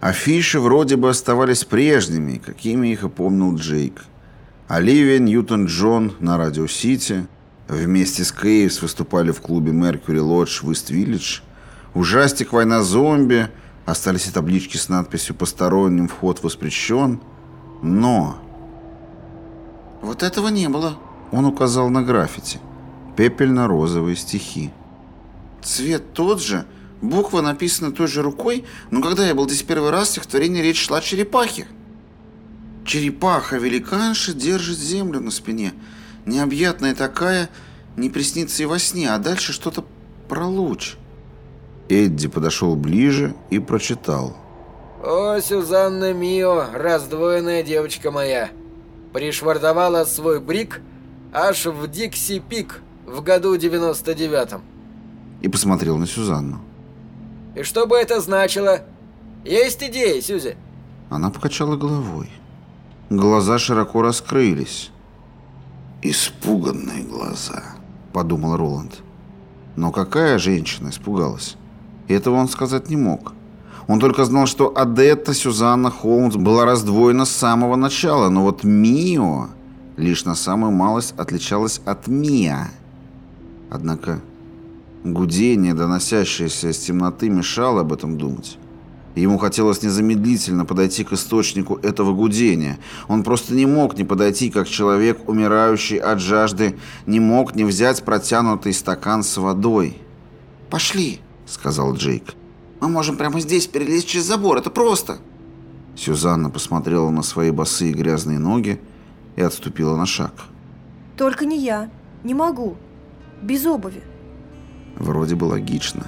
Афиши вроде бы оставались прежними, какими их и помнил Джейк. Оливия Ньютон-Джон на Радио Сити, вместе с Кейвс выступали в клубе Mercury Lodge в Ист-Виллидж, ужастик «Война зомби», остались и таблички с надписью «Посторонним вход воспрещен», но... «Вот этого не было», — он указал на граффити. Пепельно-розовые стихи. «Цвет тот же, буква написана той же рукой, но когда я был здесь первый раз, в стихотворении речь шла о черепахе. Черепаха-великанша держит землю на спине. Необъятная такая, не приснится и во сне, а дальше что-то про луч». Эдди подошел ближе и прочитал. «О, Сюзанна Мио, раздвоенная девочка моя, пришвартовала свой брик аж в Дикси-Пик в году 99-м». И посмотрел на Сюзанну. «И что бы это значило? Есть идеи, Сюзи?» Она покачала головой. Глаза широко раскрылись. «Испуганные глаза», — подумал Роланд. Но какая женщина испугалась? Этого он сказать не мог. Он только знал, что Адетта Сюзанна Холмс была раздвоена с самого начала, но вот Мио лишь на самую малость отличалась от Миа. Однако гудение, доносящееся из темноты, мешало об этом думать. Ему хотелось незамедлительно подойти к источнику этого гудения. Он просто не мог не подойти, как человек, умирающий от жажды, не мог не взять протянутый стакан с водой. «Пошли», — сказал Джейк. Мы можем прямо здесь перелезть через забор. Это просто. Сюзанна посмотрела на свои босые грязные ноги и отступила на шаг. Только не я. Не могу. Без обуви. Вроде бы логично.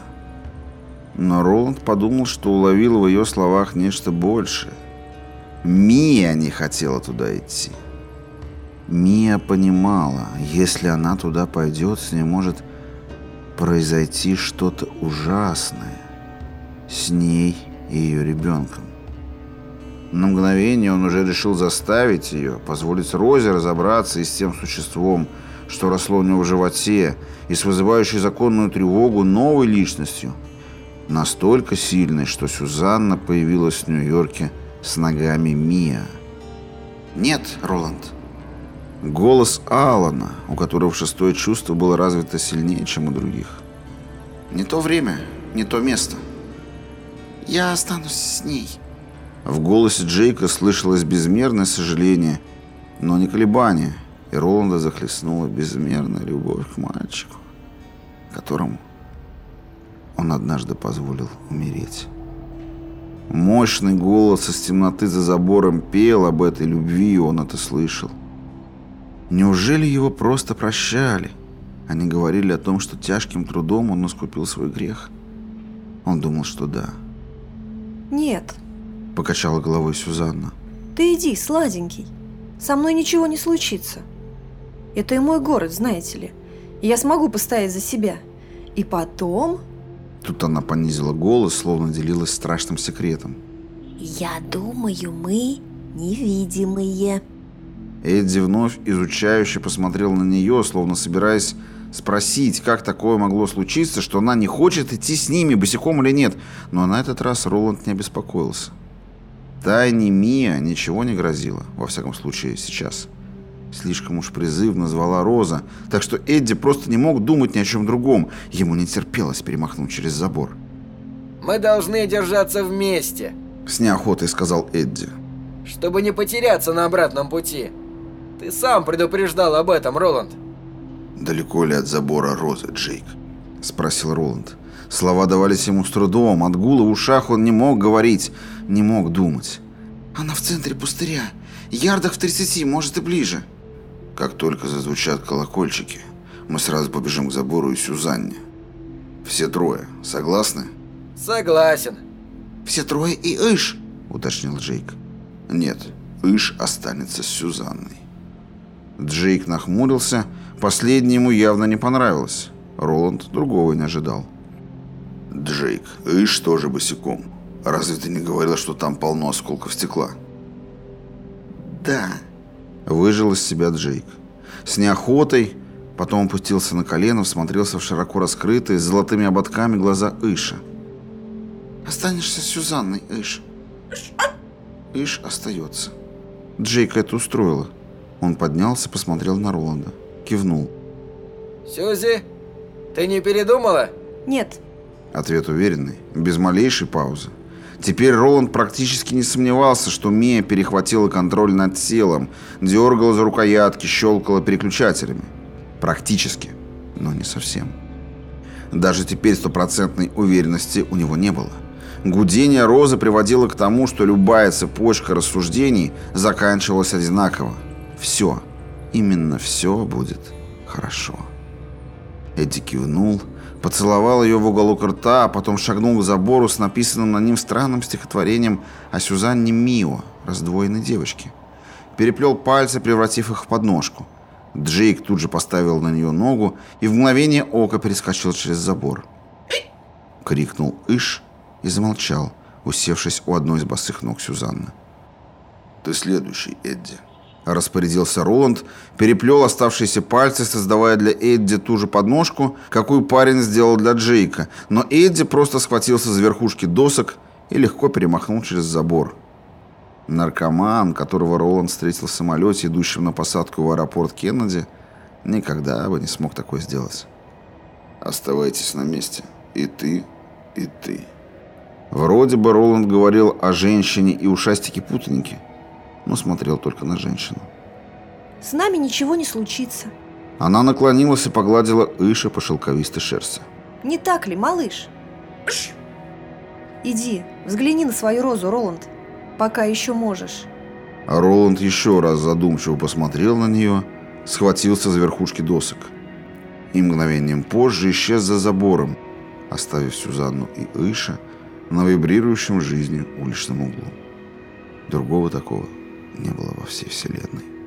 Но Роланд подумал, что уловил в ее словах нечто большее. Мия не хотела туда идти. Мия понимала, если она туда пойдет, с ней может произойти что-то ужасное с ней и ее ребенком. На мгновение он уже решил заставить ее, позволить Розе разобраться и с тем существом, что росло у него в животе, и с вызывающей законную тревогу новой личностью, настолько сильной, что Сюзанна появилась в Нью-Йорке с ногами Мия. «Нет, Роланд». Голос Алана, у которого шестое чувство было развито сильнее, чем у других. «Не то время, не то место». Я останусь с ней». В голосе Джейка слышалось безмерное сожаление, но не колебание, и Роланда захлестнула безмерная любовь к мальчику, которому он однажды позволил умереть. Мощный голос из темноты за забором пел об этой любви, и он это слышал. Неужели его просто прощали? Они говорили о том, что тяжким трудом он искупил свой грех. Он думал, что да. «Нет», — покачала головой Сюзанна. «Ты иди, сладенький. Со мной ничего не случится. Это и мой город, знаете ли. Я смогу постоять за себя. И потом...» Тут она понизила голос, словно делилась страшным секретом. «Я думаю, мы невидимые». Эдди вновь изучающе посмотрел на нее, словно собираясь спросить, как такое могло случиться, что она не хочет идти с ними, босиком или нет. Но на этот раз Роланд не обеспокоился. Тайне Мия ничего не грозило, во всяком случае сейчас. Слишком уж призывно звала Роза, так что Эдди просто не мог думать ни о чем другом. Ему не терпелось перемахнуть через забор. «Мы должны держаться вместе», — с неохотой сказал Эдди. «Чтобы не потеряться на обратном пути. Ты сам предупреждал об этом, Роланд». «Далеко ли от забора розы, Джейк?» – спросил Роланд. Слова давались ему с трудом. От гула в ушах он не мог говорить, не мог думать. «Она в центре пустыря. Ярдах в 30, может и ближе». Как только зазвучат колокольчики, мы сразу побежим к забору и Сюзанне. Все трое. Согласны? Согласен. Все трое и Иш, уточнил Джейк. Нет, Иш останется с Сюзанной. Джейк нахмурился Последнее ему явно не понравилось. Роланд другого не ожидал. «Джейк, ишь тоже босиком. Разве ты не говорил, что там полно осколков стекла?» «Да», — выжил из себя Джейк. С неохотой, потом опустился на колено, всмотрелся в широко раскрытые, с золотыми ободками глаза Иша. «Останешься с Сюзанной, Иш». Иш остается. Джейка это устроило. Он поднялся, посмотрел на Роланда. Кивнул. Сюзи, ты не передумала? Нет, Ответ уверенный, без малейшей паузы. Теперь Роланд практически не сомневался, что Мия перехватила контроль над телом, дергала за рукоятки, щелкала переключателями. Практически, но не совсем. Даже теперь стопроцентной уверенности у него не было. Гудение розы приводило к тому, что любая цепочка рассуждений заканчивалась одинаково. Все, именно все будет хорошо. Эдди кивнул, поцеловал ее в уголок рта, а потом шагнул к забору с написанным на ним странным стихотворением о Сюзанне Мио, раздвоенной девочке. Переплел пальцы, превратив их в подножку. Джейк тут же поставил на нее ногу и в мгновение ока перескочил через забор. Крикнул «Иш!» и замолчал, усевшись у одной из босых ног Сюзанны. Ты следующий, Эдди. Распорядился Роланд, переплел оставшиеся пальцы, создавая для Эдди ту же подножку, какую парень сделал для Джейка, но Эдди просто схватился за верхушки досок и легко перемахнул через забор. Наркоман, которого Роланд встретил в самолете, идущем на посадку в аэропорт Кеннеди, никогда бы не смог такое сделать. Оставайтесь на месте. И ты, и ты. Вроде бы Роланд говорил о женщине и ушастике-путанике, но смотрел только на женщину. с нами ничего не случится. Она наклонилась и погладила Иша по шелковистой шерсти. Не так ли, малыш? Иди, взгляни на свою розу, Роланд, пока еще можешь. А Роланд еще раз задумчиво посмотрел на нее, схватился за верхушки досок. И мгновением позже исчез за забором, оставив Сюзанну и Иша на вибрирующем жизнью уличном углу. Другого такого не было во всей вселенной.